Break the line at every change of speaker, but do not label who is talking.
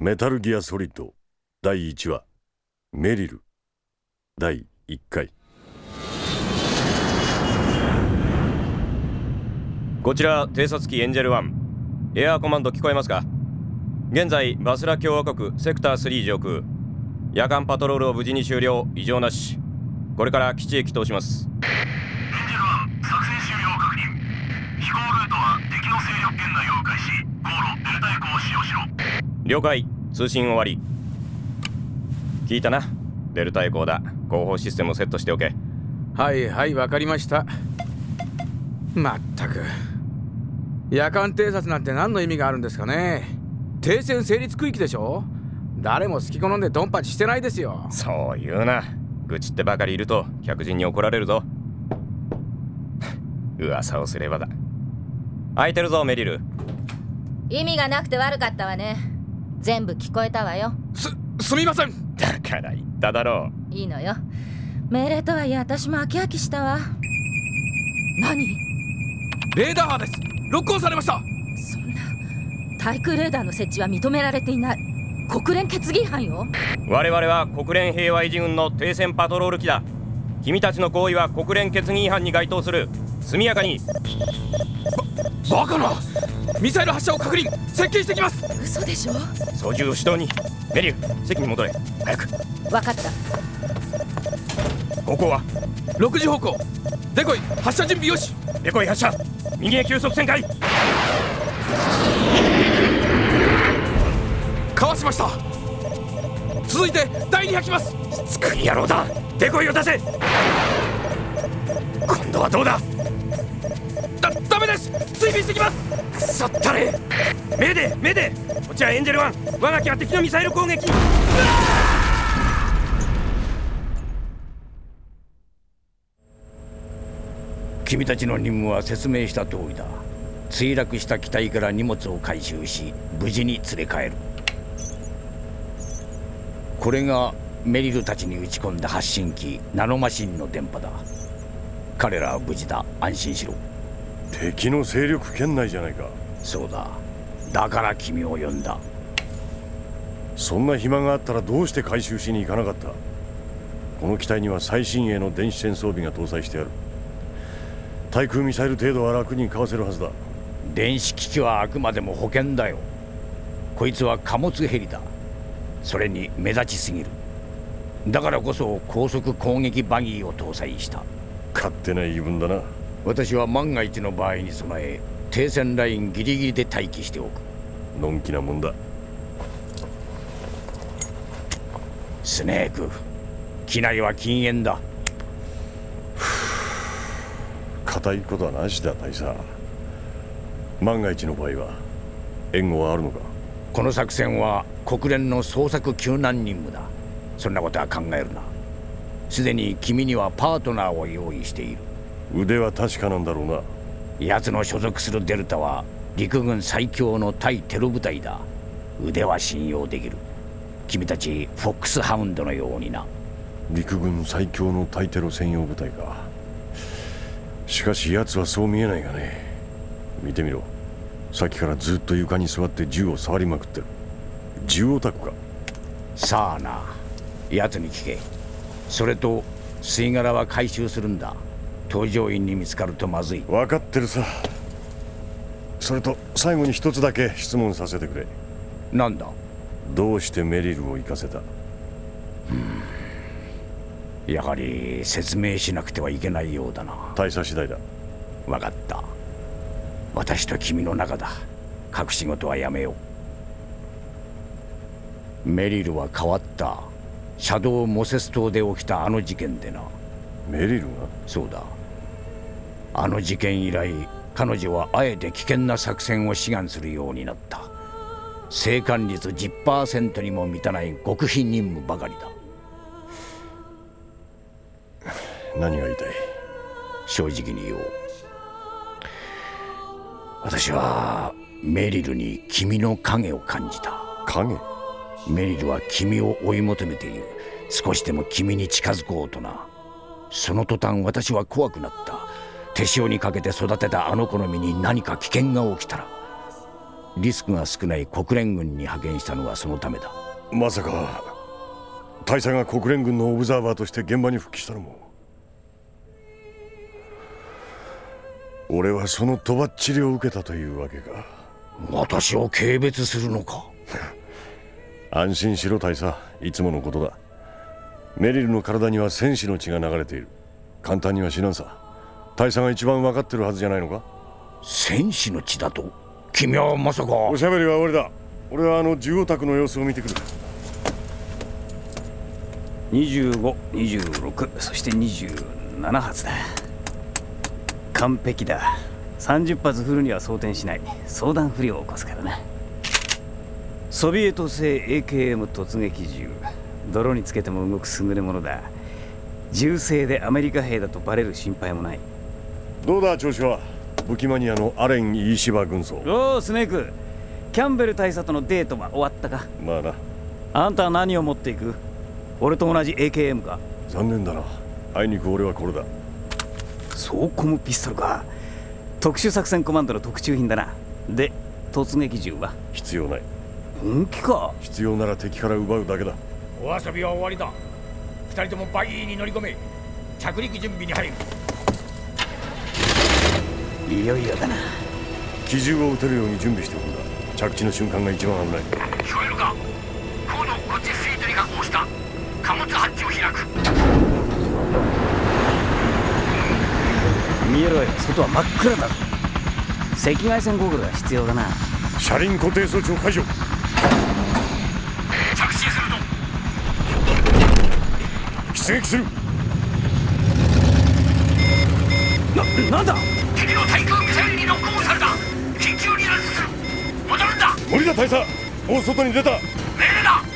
メタルギアソリッド第1話メリル。第1回。
こちら偵察機エンジェル1エアーコマンド聞こえますか？現在バスラ共和国セクター3上空。夜間パトロールを無事に終了。異常なし。これから基地へ帰投します
エンジェル1作戦終了確認飛行ルートは敵の勢力圏内を迂回し航路デルタエコを使用しろ
了解。通信終わり。聞いたな。デルタエコーだ。後方システムをセットしておけ。
はいはいわかりました。まったく。夜間偵察なんて何の意味があるんですかね。停戦成立区域でしょ。誰も好き好んでドンパチしてないですよ。
そう言うな。愚痴ってばかりいると客人に怒られるぞ。噂をすればだ。空いてるぞメリル。
意味がなくて悪かったわね全部聞こえたわよ。
すすみません。
だから言っただろう。
いいのよ。命令とはいえ私も飽き飽きしたわ。何？
レーダー波です。ロックオンされました。
そんな対空レーダーの設置は認められていない。国連決議違反よ。
我々は国連平和維持軍の停戦パトロール機だ。君たちの行為は国連決議違反に該当する。速やかに。
バカなミサイル発射を確認接近してきます。
嘘でしょ？
操縦を指導にメリル席に戻れ。早く。
分かった。
方向は
？6時方向。デコイ発射準備よし。
デコイ発射。右へ急速旋回。
かわしました。続いて第2波来ます。
つくい野郎だ。デコイを出せ。今度はどうだ？
だダメです。追尾してきます
くそったれ。目で目でこちはエンジェル1我が機は敵のミサイル攻撃。
君たちの任務は説明した通りだ。墜落した機体から荷物を回収し無事に連れ帰る。これがメリルたちに打ち込んだ発信機ナノマシンの電波だ。彼らは無事だ。安心しろ。
敵の勢力圏内じゃないか。
そうだ。だから君を呼んだ。
そんな暇があったらどうして回収しに行かなかった？この機体には最新鋭の電子戦装備が搭載してある。対空ミサイル程度は楽にかわせるはずだ。
電子機器はあくまでも保険だよ。こいつは貨物ヘリだ。それに目立ちすぎる。だからこそ高速攻撃バギーを搭載した。
勝手な言い分だな
私は万が一の場合に備え停戦ラインギリギリで待機しておく。
のんきなもんだ。
スネーク機内は禁煙だ。
固いことはなしだ大佐。万が一の場合は援護はあるのか？
この作戦は国連の捜索救難任務だ。そんなことは考えるな。すでに君にはパートナーを用意している
腕は確かなんだろうな。
奴の所属するデルタは陸軍最強の対テロ部隊だ。腕は信用できる。君たちフォックスハウンドのようにな。
陸軍最強の対テロ専用部隊か。しかし奴はそう見えないがね。見てみろ。さっきからずっと床に座って銃を触りまくってる。銃オタクか。
さあな。奴に聞け。それと吸い殻は回収するんだ搭乗員に見つかるとまずい。
分かってるさ。それと最後に一つだけ質問させてくれ。
なんだ？
どうしてメリルを行かせた？
やはり説明しなくてはいけないようだな。
大佐次第だ。
分かった。私と君の中だ。隠し事はやめよう。メリルは変わった。シャドウ・モセス島で起きたあの事件でな。
メリルが？
そうだあの事件以来彼女はあえて危険な作戦を志願するようになった。生還率10%にも満たない極秘任務ばかりだ。
何が言いたい？
正直に言おう。私はメリルに君の影を感じた。
影？
メリルは君を追い求めている。少しでも君に近づこうとな。その途端私は怖くなった手塩にかけて育てたあの子の身に何か危険が起きたらリスクが少ない国連軍に派遣したのはそのためだ。
まさか大佐が国連軍のオブザーバーとして現場に復帰したのも。俺はそのとばっちりを受けたというわけか。
私を軽蔑するのか？
安心しろ大佐。いつものことだ。メリルの体には戦士の血が流れている。簡単には死なんさ大佐が一番分かってるはずじゃないのか？
戦士の血だと？君はまさか。
おしゃべりは終わりだ。俺はあの重オタクの様子を見てくる。
2526そして27発だ。完璧だ。30発振るには装填しない。相談不良を起こすからな。ソビエト製 AKM 突撃銃。泥につけても動く優れものだ。銃声でアメリカ兵だとバレる心配もない
どうだ調子は？武器マニアのアレン・イーシバ軍曹。
おおスネーク。キャンベル大佐とのデートは終わったか？
まあな。
あんたは何を持っていく？俺と同じ AKM か？
残念だな。あいにく俺はこれだ。
そうコムピストルか。特殊作戦コマンドの特注品だな。で突撃銃は？
必要ない。
本気か？
必要なら敵から奪うだけだ。
お遊びは終わりだ。二人ともバギーに乗り込め。着陸準備に入る
いよいよだな。
機銃を撃てるように準備しておくんだ。着地の瞬間が一番危ない。
聞こえるか？高度50フィートに確保した。貨物ハッチを開く。
見えろよ。外は真っ暗だ。赤外線ゴーグルが必要だな。
車輪固定装置を解除。
着信すると
出撃する。
ななんだ？
敵の対空ミサイルにロックオンされた。緊急離脱する。戻るんだ。
無理だ大佐もう外に出た。
命令だ